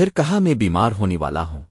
پھر کہا میں بیمار ہونے والا ہوں؟